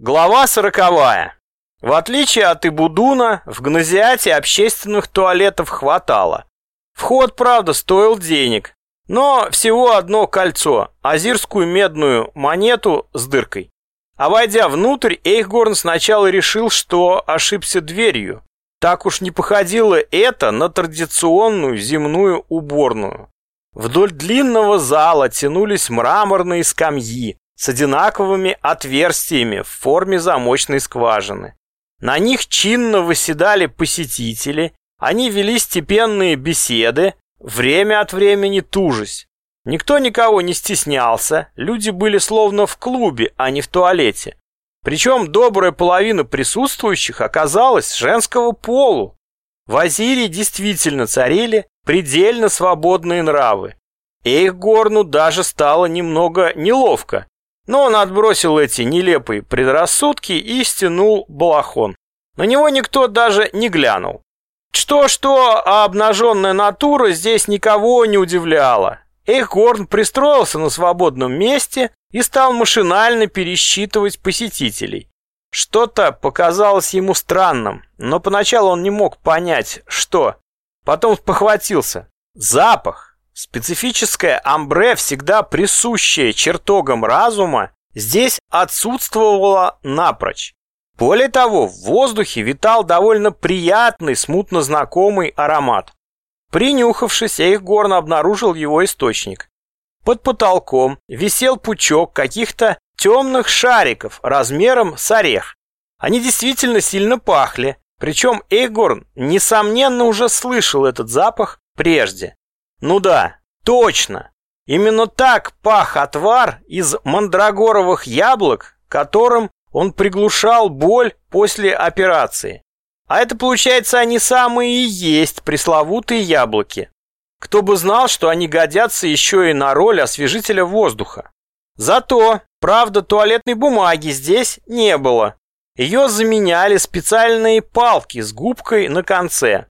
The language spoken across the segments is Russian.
Глава сороковая. В отличие от Ибудуна, в Гназиате общественных туалетов хватало. Вход, правда, стоил денег, но всего одно кольцо, азирскую медную монету с дыркой. А войдя внутрь, Эйхгорн сначала решил, что ошибся дверью. Так уж не походило это на традиционную земную уборную. Вдоль длинного зала тянулись мраморные скамьи, с одинаковыми отверстиями в форме замочной скважины. На них чинно выседали посетители, они вели степенные беседы, время от времени тужась. Никто никого не стеснялся, люди были словно в клубе, а не в туалете. Причем добрая половина присутствующих оказалась женского полу. В Азире действительно царили предельно свободные нравы. Эйхгорну даже стало немного неловко, но он отбросил эти нелепые предрассудки и стянул балахон. На него никто даже не глянул. Что-что, а обнаженная натура здесь никого не удивляла. Эйхгорн пристроился на свободном месте и стал машинально пересчитывать посетителей. Что-то показалось ему странным, но поначалу он не мог понять, что. Потом похватился. Запах. Специфическое амбре, всегда присущее чертогам разума, здесь отсутствовало напрочь. Более того, в воздухе витал довольно приятный, смутно знакомый аромат. Принюхавшись, Эйхгорн обнаружил его источник. Под потолком висел пучок каких-то темных шариков размером с орех. Они действительно сильно пахли, причем Эйхгорн, несомненно, уже слышал этот запах прежде. Ну да, точно. Именно так пах отвар из мандрагоровых яблок, которым он приглушал боль после операции. А это, получается, они самые и есть пресловутые яблоки. Кто бы знал, что они годятся еще и на роль освежителя воздуха. Зато, правда, туалетной бумаги здесь не было. Ее заменяли специальные палки с губкой на конце.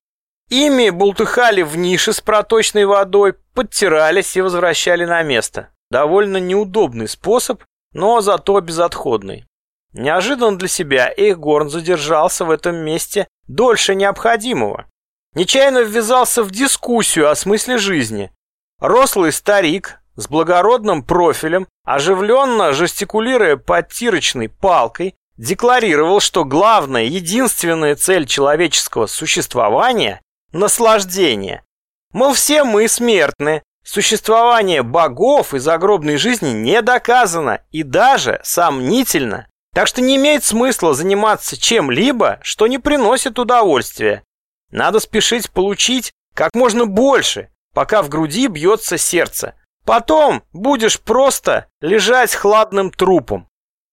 Ими бултыхали в нише с проточной водой, подтирались и возвращали на место. Довольно неудобный способ, но зато безотходный. Неожиданно для себя Эйхгорн задержался в этом месте дольше необходимого. Нечаянно ввязался в дискуссию о смысле жизни. Рослый старик с благородным профилем, оживленно жестикулируя подтирочной палкой, декларировал, что главная, единственная цель человеческого существования наслаждение. Мол, все мы смертны, существование богов и загробной жизни не доказано и даже сомнительно. Так что не имеет смысла заниматься чем-либо, что не приносит удовольствия. Надо спешить получить как можно больше, пока в груди бьется сердце. Потом будешь просто лежать хладным трупом.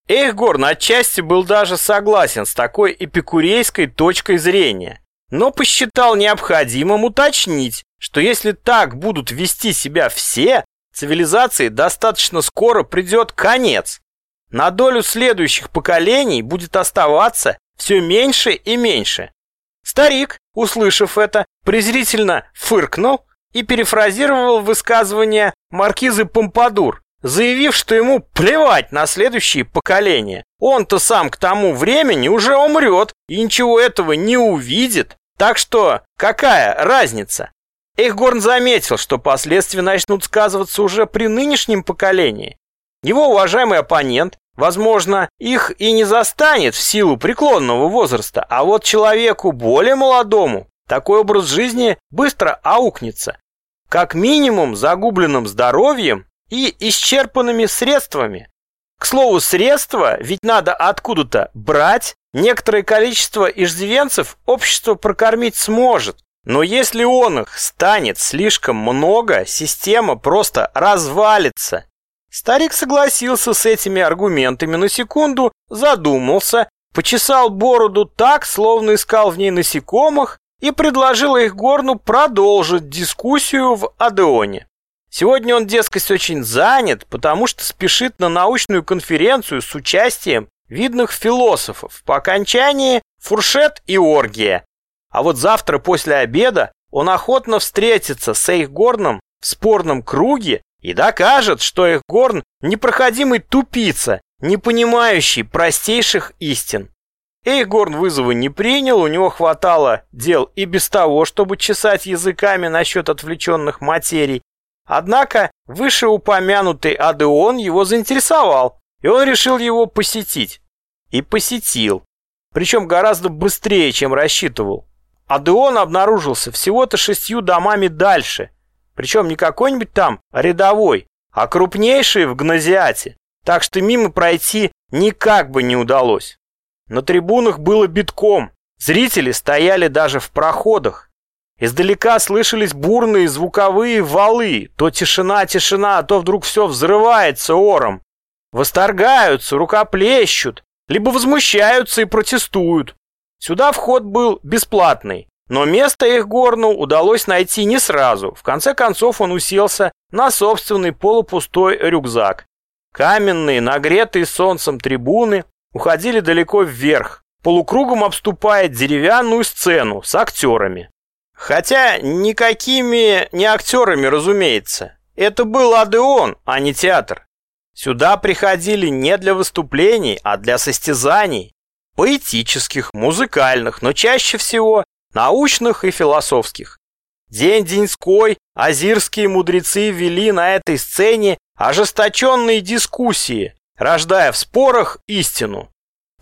Эйхгорн отчасти был даже согласен с такой эпикурейской точкой зрения но посчитал необходимым уточнить, что если так будут вести себя все, цивилизации достаточно скоро придет конец. На долю следующих поколений будет оставаться все меньше и меньше. Старик, услышав это, презрительно фыркнул и перефразировал высказывание маркизы Помпадур, заявив, что ему плевать на следующие поколения. Он-то сам к тому времени уже умрет и ничего этого не увидит. Так что, какая разница? Эйхгорн заметил, что последствия начнут сказываться уже при нынешнем поколении. Его уважаемый оппонент, возможно, их и не застанет в силу преклонного возраста, а вот человеку более молодому такой образ жизни быстро аукнется. Как минимум загубленным здоровьем и исчерпанными средствами. К слову, средства ведь надо откуда-то брать, некоторое количество иждивенцев общество прокормить сможет. Но если он их станет слишком много, система просто развалится. Старик согласился с этими аргументами на секунду, задумался, почесал бороду так, словно искал в ней насекомых, и предложил их Горну продолжить дискуссию в Адеоне. Сегодня он, дескать, очень занят, потому что спешит на научную конференцию с участием видных философов. По окончании фуршет и оргия. А вот завтра после обеда он охотно встретится с Эйхгорном в спорном круге и докажет, что Эйхгорн непроходимый тупица не понимающий простейших истин. Эйхгорн вызова не принял, у него хватало дел и без того, чтобы чесать языками насчет отвлеченных материй. Однако вышеупомянутый Адеон его заинтересовал, и он решил его посетить. И посетил. Причем гораздо быстрее, чем рассчитывал. Адеон обнаружился всего-то шестью домами дальше. Причем не какой-нибудь там рядовой, а крупнейший в Гнозиате. Так что мимо пройти никак бы не удалось. На трибунах было битком. Зрители стояли даже в проходах. Издалека слышались бурные звуковые валы. То тишина, тишина, а то вдруг все взрывается ором. Восторгаются, рукоплещут, либо возмущаются и протестуют. Сюда вход был бесплатный, но место их горну удалось найти не сразу. В конце концов он уселся на собственный полупустой рюкзак. Каменные, нагретые солнцем трибуны уходили далеко вверх, полукругом обступая деревянную сцену с актерами. Хотя никакими не актерами, разумеется. Это был Адеон, а не театр. Сюда приходили не для выступлений, а для состязаний. Поэтических, музыкальных, но чаще всего научных и философских. День-деньской азирские мудрецы вели на этой сцене ожесточенные дискуссии, рождая в спорах истину.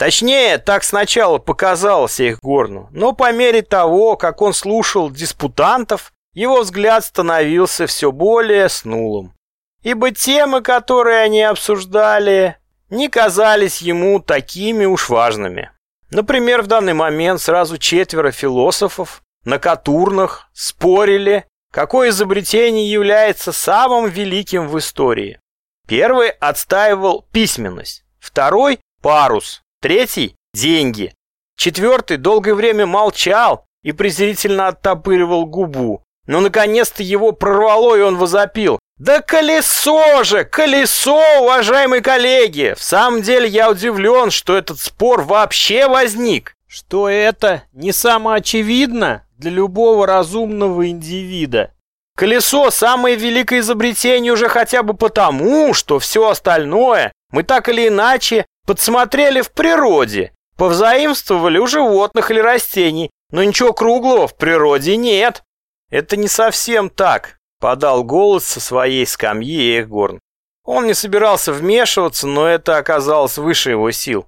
Точнее, так сначала показалось их горну, но по мере того, как он слушал диспутантов, его взгляд становился все более снулым. Ибо темы, которые они обсуждали, не казались ему такими уж важными. Например, в данный момент сразу четверо философов на Катурнах спорили, какое изобретение является самым великим в истории. Первый отстаивал письменность, второй – парус, третий – деньги, четвертый долгое время молчал и презрительно оттопыривал губу, но наконец-то его прорвало, и он возопил. «Да колесо же! Колесо, уважаемые коллеги! В самом деле я удивлен, что этот спор вообще возник!» Что это не самоочевидно для любого разумного индивида. Колесо – самое великое изобретение уже хотя бы потому, что все остальное мы так или иначе подсмотрели в природе, повзаимствовали у животных или растений, но ничего круглого в природе нет. Это не совсем так, подал голос со своей скамьи Эгорн. Он не собирался вмешиваться, но это оказалось выше его сил.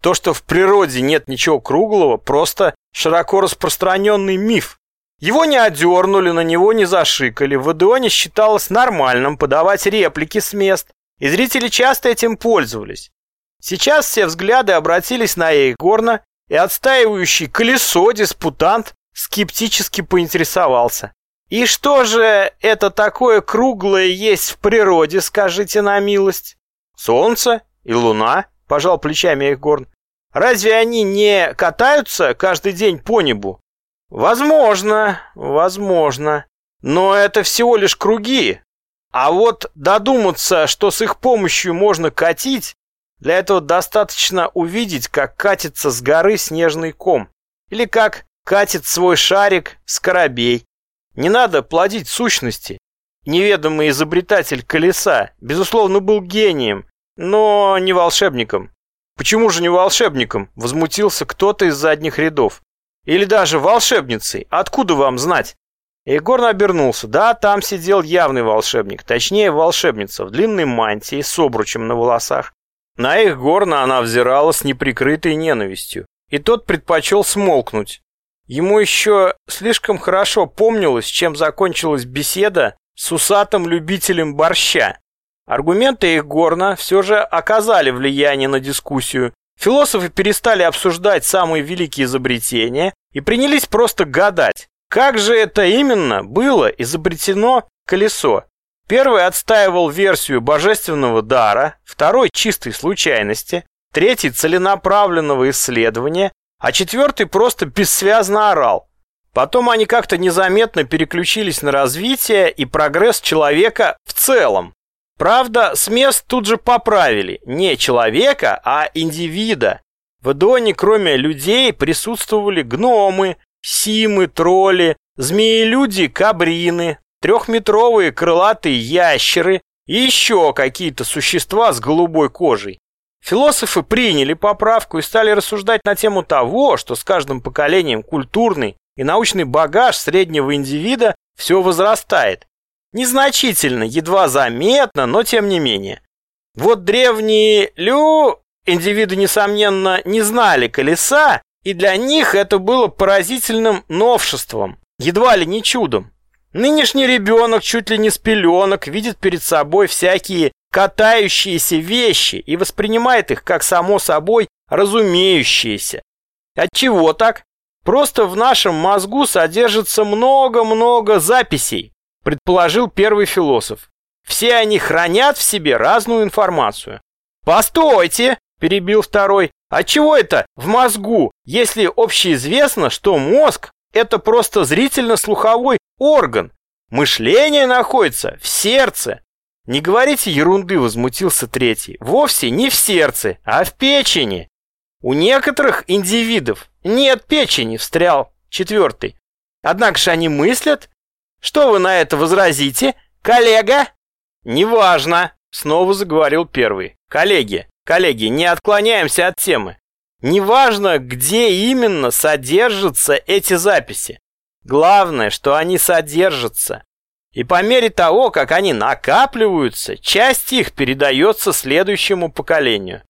То, что в природе нет ничего круглого, просто широко распространенный миф. Его не одернули, на него не зашикали. В Адеоне считалось нормальным подавать реплики с мест, и зрители часто этим пользовались. Сейчас все взгляды обратились на Эйгорна, и отстаивающий колесо диспутант скептически поинтересовался. «И что же это такое круглое есть в природе, скажите на милость?» «Солнце и луна», — пожал плечами Эйгорн. «Разве они не катаются каждый день по небу?» Возможно, возможно. Но это всего лишь круги. А вот додуматься, что с их помощью можно катить, для этого достаточно увидеть, как катится с горы снежный ком. Или как катит свой шарик скоробей. Не надо плодить сущности. Неведомый изобретатель колеса, безусловно, был гением, но не волшебником. Почему же не волшебником? Возмутился кто-то из задних рядов. Или даже волшебницей. Откуда вам знать? Егор обернулся. Да, там сидел явный волшебник. Точнее, волшебница в длинной мантии с обручем на волосах. На их горна она взирала с неприкрытой ненавистью. И тот предпочел смолкнуть. Ему еще слишком хорошо помнилось, чем закончилась беседа с усатым любителем борща. Аргументы их горна все же оказали влияние на дискуссию, Философы перестали обсуждать самые великие изобретения и принялись просто гадать, как же это именно было изобретено колесо. Первый отстаивал версию божественного дара, второй – чистой случайности, третий – целенаправленного исследования, а четвертый просто бессвязно орал. Потом они как-то незаметно переключились на развитие и прогресс человека в целом. Правда, с мест тут же поправили. Не человека, а индивида. В Эдоне, кроме людей, присутствовали гномы, симы, тролли, змеи-люди, кабрины, трехметровые крылатые ящеры и еще какие-то существа с голубой кожей. Философы приняли поправку и стали рассуждать на тему того, что с каждым поколением культурный и научный багаж среднего индивида все возрастает. Незначительно, едва заметно, но тем не менее. Вот древние лю... Индивиды, несомненно, не знали колеса, и для них это было поразительным новшеством, едва ли не чудом. Нынешний ребенок чуть ли не с пеленок видит перед собой всякие катающиеся вещи и воспринимает их как само собой разумеющиеся. Отчего так? Просто в нашем мозгу содержится много-много записей, предположил первый философ. Все они хранят в себе разную информацию. Постойте, перебил второй. А чего это в мозгу, если общеизвестно, что мозг это просто зрительно-слуховой орган. Мышление находится в сердце. Не говорите ерунды, возмутился третий. Вовсе не в сердце, а в печени. У некоторых индивидов нет печени, встрял четвертый. Однако же они мыслят. Что вы на это возразите, коллега? Неважно, снова заговорил первый. Коллеги, коллеги, не отклоняемся от темы. Неважно, где именно содержатся эти записи. Главное, что они содержатся. И по мере того, как они накапливаются, часть их передается следующему поколению.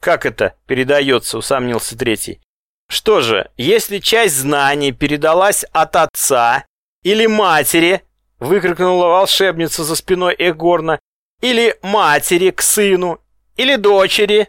Как это передается, усомнился третий. Что же, если часть знаний передалась от отца или матери, выкрикнула волшебница за спиной Эгорна, или матери к сыну, или дочери,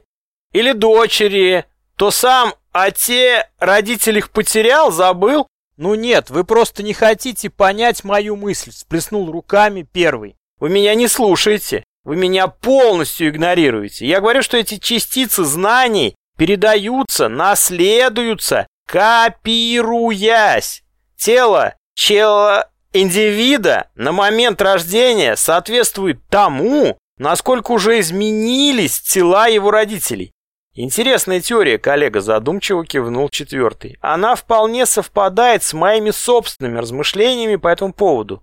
или дочери, то сам а те родитель их потерял, забыл? Ну нет, вы просто не хотите понять мою мысль, сплеснул руками первый. Вы меня не слушаете, вы меня полностью игнорируете. Я говорю, что эти частицы знаний передаются, наследуются, копируясь. Тело чела индивида на момент рождения соответствует тому, насколько уже изменились тела его родителей. Интересная теория, коллега задумчиво кивнул четвертый. Она вполне совпадает с моими собственными размышлениями по этому поводу.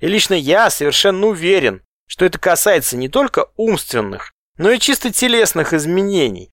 И лично я совершенно уверен, что это касается не только умственных, но и чисто телесных изменений.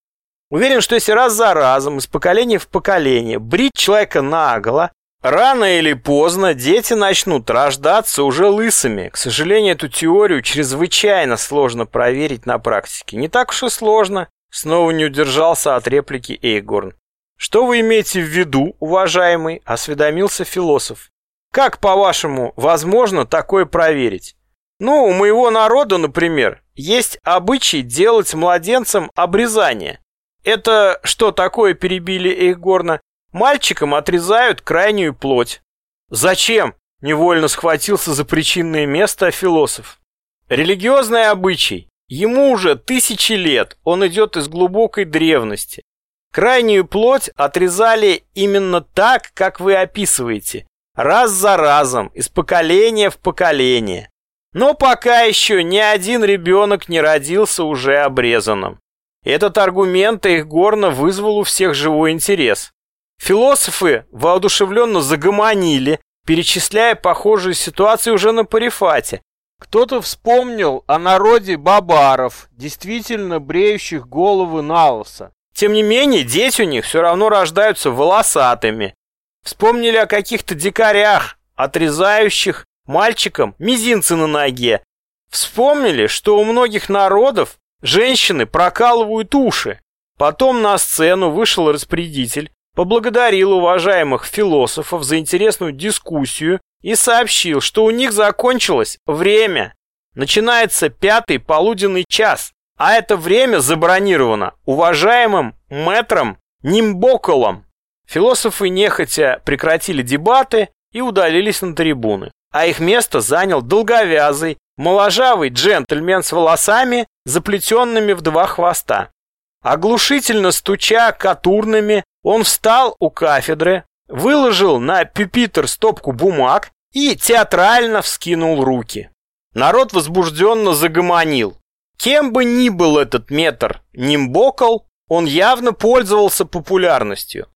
Уверен, что если раз за разом, из поколения в поколение, брить человека наголо, рано или поздно дети начнут рождаться уже лысыми. К сожалению, эту теорию чрезвычайно сложно проверить на практике. Не так уж и сложно. Снова не удержался от реплики Эйгорн. «Что вы имеете в виду, уважаемый?» – осведомился философ. «Как, по-вашему, возможно такое проверить?» «Ну, у моего народа, например, есть обычай делать младенцам обрезание. Это что такое, перебили Эйгорна? Мальчикам отрезают крайнюю плоть». «Зачем?» – невольно схватился за причинное место философ. «Религиозный обычай. Ему уже тысячи лет, он идет из глубокой древности. Крайнюю плоть отрезали именно так, как вы описываете, раз за разом, из поколения в поколение. Но пока еще ни один ребенок не родился уже обрезанным. Этот аргумент их горно вызвал у всех живой интерес. Философы воодушевленно загомонили, перечисляя похожие ситуации уже на парифате, кто-то вспомнил о народе бабаров, действительно бреющих головы на лысо. Тем не менее, дети у них все равно рождаются волосатыми. Вспомнили о каких-то дикарях, отрезающих мальчикам мизинцы на ноге. Вспомнили, что у многих народов женщины прокалывают уши. Потом на сцену вышел распорядитель, поблагодарил уважаемых философов за интересную дискуссию и сообщил, что у них закончилось время. Начинается пятый полуденный час, а это время забронировано уважаемым мэтром Нимбоколом. Философы нехотя прекратили дебаты и удалились на трибуны, а их место занял долговязый, моложавый джентльмен с волосами, заплетенными в два хвоста. Оглушительно стуча катурными, он встал у кафедры, выложил на пюпитр стопку бумаг и театрально вскинул руки. Народ возбужденно загомонил. Кем бы ни был этот метр Нимбокл, он явно пользовался популярностью.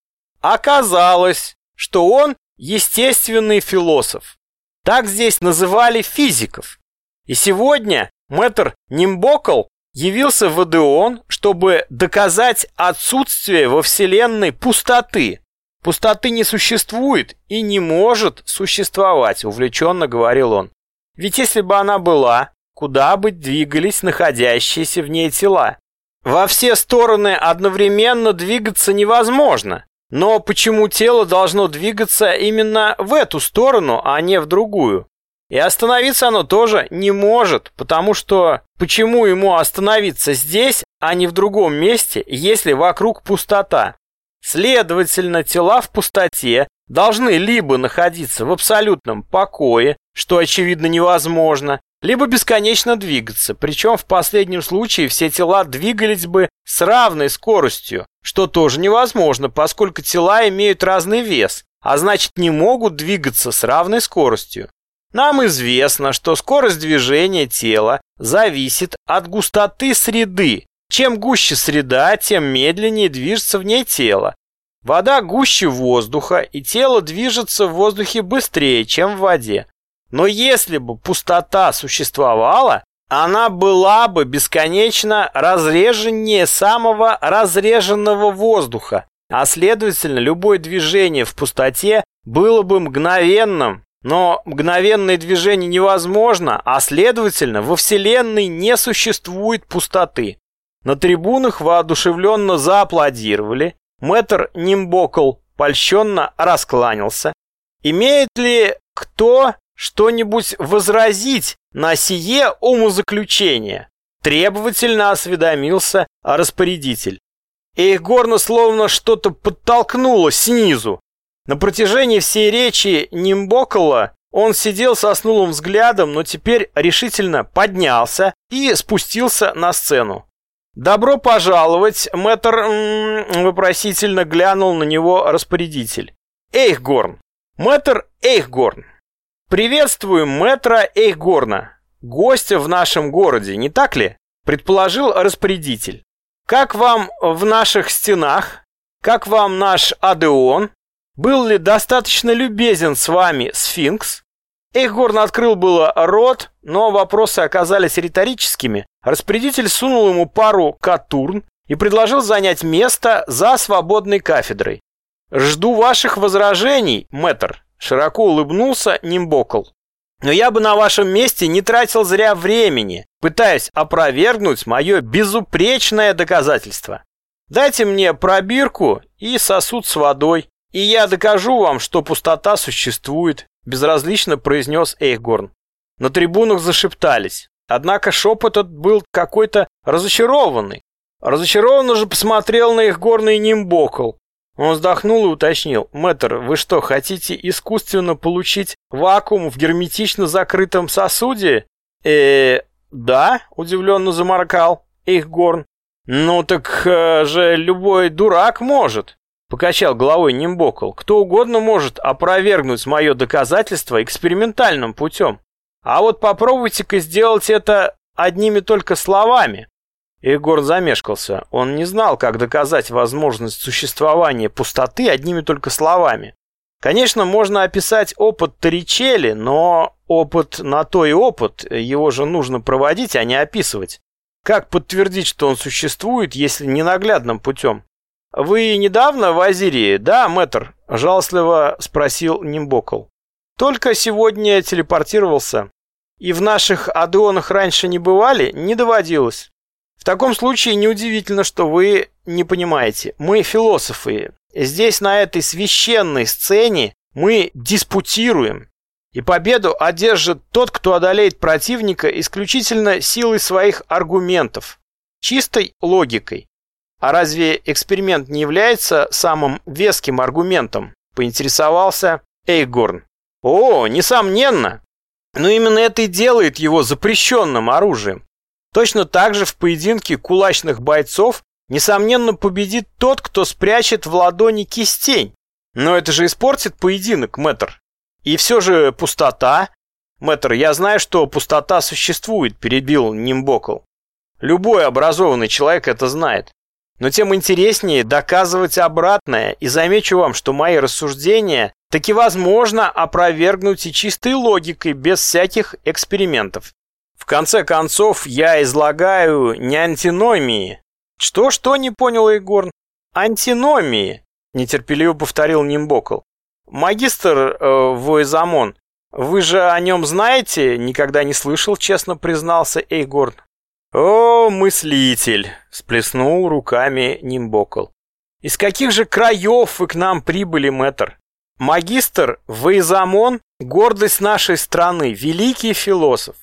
Оказалось, что он естественный философ. Так здесь называли физиков. И сегодня мэтр Нимбокл явился в Адеон, чтобы доказать отсутствие во Вселенной пустоты. Пустоты не существует и не может существовать, увлеченно говорил он. Ведь если бы она была, куда бы двигались находящиеся в ней тела? Во все стороны одновременно двигаться невозможно. Но почему тело должно двигаться именно в эту сторону, а не в другую? И остановиться оно тоже не может, потому что почему ему остановиться здесь, а не в другом месте, если вокруг пустота? Следовательно, тела в пустоте должны либо находиться в абсолютном покое, что очевидно невозможно, либо бесконечно двигаться, причем в последнем случае все тела двигались бы с равной скоростью, что тоже невозможно, поскольку тела имеют разный вес, а значит не могут двигаться с равной скоростью. Нам известно, что скорость движения тела зависит от густоты среды. Чем гуще среда, тем медленнее движется в ней тело. Вода гуще воздуха, и тело движется в воздухе быстрее, чем в воде. Но если бы пустота существовала, она была бы бесконечно разреженнее самого разреженного воздуха, а следовательно любое движение в пустоте было бы мгновенным. Но мгновенное движение невозможно, а следовательно во Вселенной не существует пустоты. На трибунах воодушевленно зааплодировали, мэтр Нимбокл польщенно раскланялся. Имеет ли кто что-нибудь возразить на сие умозаключение? Требовательно осведомился распорядитель. Эйхгорна словно что-то подтолкнуло снизу. На протяжении всей речи Нимбокола он сидел со снулым взглядом, но теперь решительно поднялся и спустился на сцену. «Добро пожаловать!» — мэтр вопросительно глянул на него распорядитель. «Эйхгорн! Мэтр Эйхгорн! «Приветствуем мэтра Эйхгорна, гостя в нашем городе, не так ли?» предположил распорядитель. «Как вам в наших стенах? Как вам наш Адеон? Был ли достаточно любезен с вами сфинкс?» Эйхгорн открыл было рот, но вопросы оказались риторическими. Распорядитель сунул ему пару катурн и предложил занять место за свободной кафедрой. «Жду ваших возражений, мэтр», Широко улыбнулся Нимбокл. Но я бы на вашем месте не тратил зря времени, пытаясь опровергнуть мое безупречное доказательство. Дайте мне пробирку и сосуд с водой, и я докажу вам, что пустота существует, безразлично произнес Эйхгорн. На трибунах зашептались. Однако шепот этот был какой-то разочарованный. Разочарованно же посмотрел на их горный Нимбокл, он вздохнул и уточнил. «Мэтр, вы что, хотите искусственно получить вакуум в герметично закрытом сосуде?» э да», — удивленно заморкал Эйхгорн. «Ну так э, же любой дурак может», — покачал головой Нимбокл. «Кто угодно может опровергнуть мое доказательство экспериментальным путем. А вот попробуйте-ка сделать это одними только словами. Егор замешкался. Он не знал, как доказать возможность существования пустоты одними только словами. Конечно, можно описать опыт Торричелли, но опыт на то и опыт, его же нужно проводить, а не описывать. Как подтвердить, что он существует, если не наглядным путем? «Вы недавно в Азирии, да, мэтр?» – жалостливо спросил Нимбокл. «Только сегодня телепортировался. И в наших адеонах раньше не бывали, не доводилось. В таком случае неудивительно, что вы не понимаете. Мы философы. Здесь, на этой священной сцене, мы диспутируем. И победу одержит тот, кто одолеет противника исключительно силой своих аргументов, чистой логикой. А разве эксперимент не является самым веским аргументом? Поинтересовался Эйгорн. О, несомненно. Но именно это и делает его запрещенным оружием. Точно так же в поединке кулачных бойцов несомненно победит тот, кто спрячет в ладони кистень. Но это же испортит поединок, мэтр. И все же пустота. Мэтр, я знаю, что пустота существует, перебил Нимбокл. Любой образованный человек это знает. Но тем интереснее доказывать обратное, и замечу вам, что мои рассуждения таки возможно опровергнуть и чистой логикой, без всяких экспериментов. конце концов, я излагаю не антиномии. Что-что, не понял Егорн? Антиномии, нетерпеливо повторил Нимбокл. Магистр э, Войзамон, вы же о нем знаете? Никогда не слышал, честно признался Эйгорн. О, мыслитель, сплеснул руками Нимбокл. Из каких же краев вы к нам прибыли, мэтр? Магистр Вейзамон – гордость нашей страны, великий философ.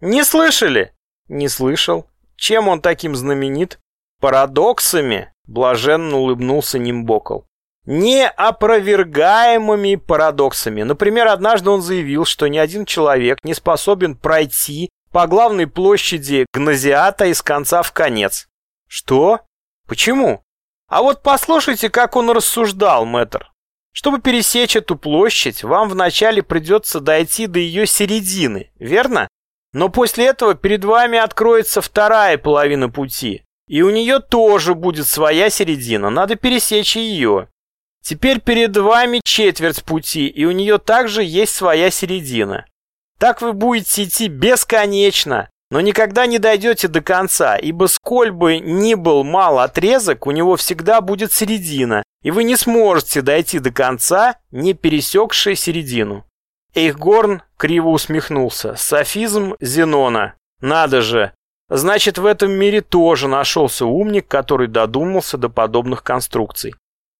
Не слышали? Не слышал. Чем он таким знаменит? Парадоксами, блаженно улыбнулся Нимбокл. Неопровергаемыми парадоксами. Например, однажды он заявил, что ни один человек не способен пройти по главной площади Гназиата из конца в конец. Что? Почему? А вот послушайте, как он рассуждал, мэтр. Чтобы пересечь эту площадь, вам вначале придется дойти до ее середины, верно? Но после этого перед вами откроется вторая половина пути, и у нее тоже будет своя середина, надо пересечь ее. Теперь перед вами четверть пути, и у нее также есть своя середина. Так вы будете идти бесконечно, но никогда не дойдете до конца, ибо сколь бы ни был мал отрезок, у него всегда будет середина, и вы не сможете дойти до конца, не пересекшей середину. Эйхгорн криво усмехнулся. Софизм Зенона. Надо же. Значит, в этом мире тоже нашелся умник, который додумался до подобных конструкций.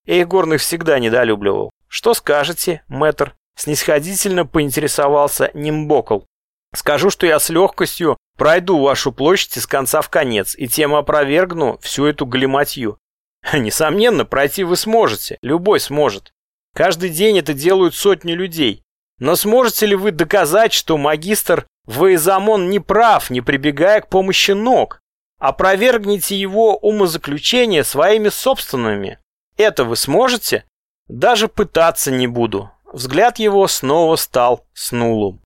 Эйхгорн их всегда недолюбливал. Что скажете, мэтр? Снисходительно поинтересовался Нимбокл. Скажу, что я с легкостью пройду вашу площадь из конца в конец, и тем опровергну всю эту галиматью. Несомненно, пройти вы сможете, любой сможет. Каждый день это делают сотни людей. Но сможете ли вы доказать, что магистр Вейзамон не прав, не прибегая к помощи ног? Опровергните его умозаключения своими собственными. Это вы сможете? Даже пытаться не буду. Взгляд его снова стал снулым.